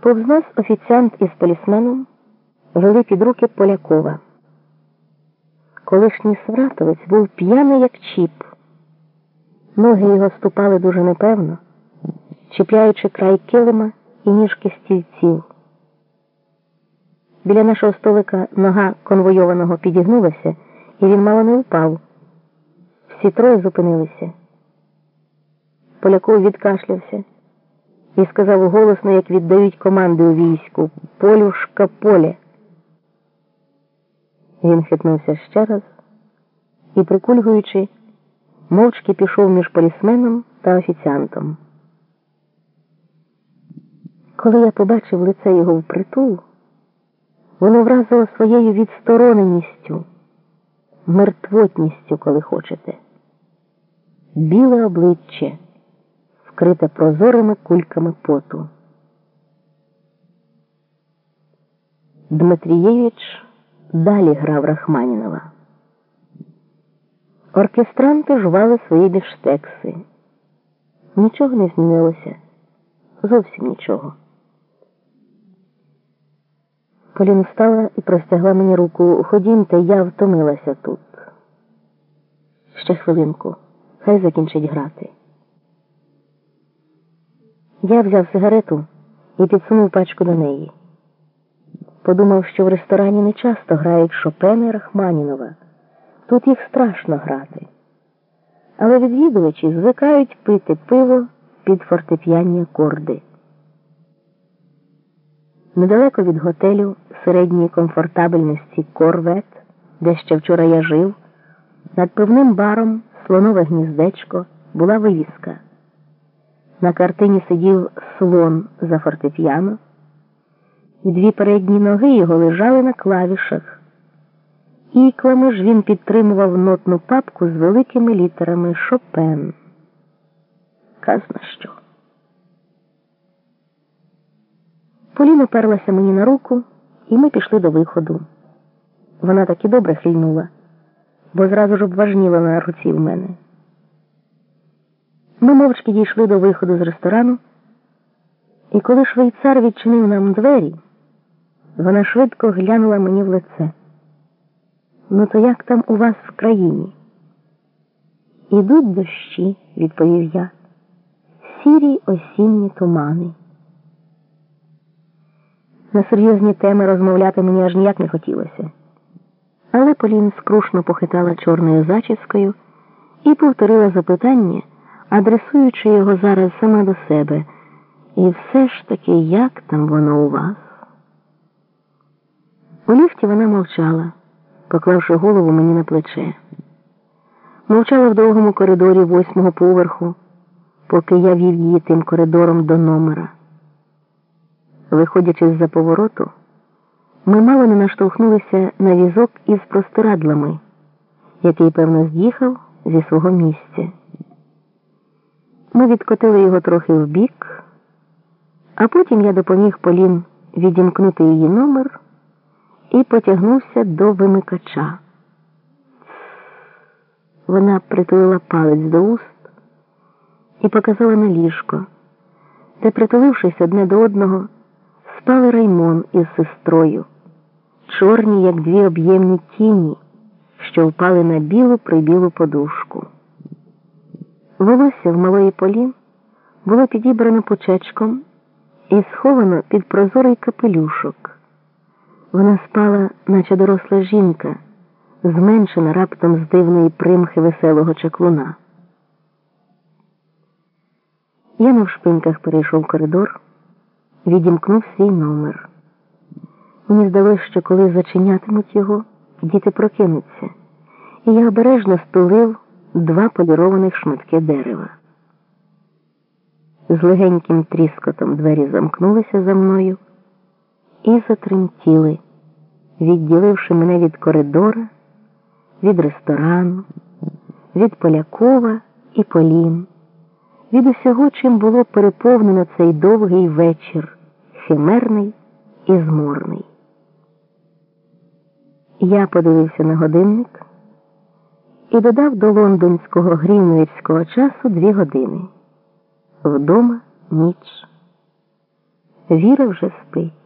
Повз нас офіціант із полісменом вели під руки Полякова. Колишній свратовець був п'яний, як чіп. Ноги його ступали дуже непевно, чіпляючи край килима і ніжки стільців. Біля нашого столика нога конвойованого підігнулася, і він мало не впав. Всі троє зупинилися. Поляков відкашлявся і сказав голосно, як віддають команди у війську Полюшка поле. Він хитнувся ще раз і, прикульгуючи, мовчки пішов між полісменом та офіціантом. Коли я побачив лице його впритул, воно вразило своєю відстороненістю, мертвотністю, коли хочете, біле обличчя, вкрите прозорими кульками поту. Дмитрієвич далі грав Рахманінова. Оркестранти жували свої біштекси. Нічого не змінилося. Зовсім нічого. Полін встала і простягла мені руку. Ходімте, я втомилася тут. Ще хвилинку. Хай закінчить грати. Я взяв сигарету і підсунув пачку до неї. Подумав, що в ресторані не часто грають Шопена і Рахманінова. Тут їх страшно грати. Але відвідувачі звикають пити пиво під фортепіанні акорди. Недалеко від готелю середньої комфортабельності Корвет, де ще вчора я жив, над пивним баром слонове гніздечко була вивіска. На картині сидів слон за фортепіано і дві передні ноги його лежали на клавішах. Іклами ж він підтримував нотну папку з великими літерами Шопен. Казна що. Поліна перлася мені на руку, і ми пішли до виходу. Вона таки добре хильнула, бо зразу ж обважніла на руці в мене. Ми мовчки дійшли до виходу з ресторану, і коли швейцар відчинив нам двері. Вона швидко глянула мені в лице. Ну, то як там у вас в країні? Ідуть дощі, відповів я, сірі осінні тумани. На серйозні теми розмовляти мені аж ніяк не хотілося. Але Полін скрушно похитала чорною зачіскою і повторила запитання, адресуючи його зараз саме до себе. І все ж таки, як там воно у вас? У ліфті вона мовчала, поклавши голову мені на плече. Мовчала в довгому коридорі восьмого поверху, поки я вів її тим коридором до номера. Виходячи з-за повороту, ми мало не наштовхнулися на візок із простирадлами, який, певно, з'їхав зі свого місця. Ми відкотили його трохи вбік, а потім я допоміг Полін відімкнути її номер і потягнувся до вимикача. Вона притулила палець до уст і показала на ліжко, де, притулившись одне до одного, спали Раймон із сестрою, чорні, як дві об'ємні тіні, що впали на білу прибілу подушку. Волосся в малої полі було підібрано почечком і сховано під прозорий капелюшок. Вона спала, наче доросла жінка, зменшена раптом з дивної примхи веселого чаклуна. Я на вшпиньках перейшов коридор, відімкнув свій номер. Мені здалося, що коли зачинятимуть його, діти прокинуться, і я обережно стулив два полірованих шматки дерева. З легеньким тріскотом двері замкнулися за мною і затремтіли, відділивши мене від коридора, від ресторану, від Полякова і Полін, від усього, чим було переповнено цей довгий вечір, химерний і зморний. Я подивився на годинник і додав до лондонського грінвічського часу дві години. Вдома ніч. Віра вже спить.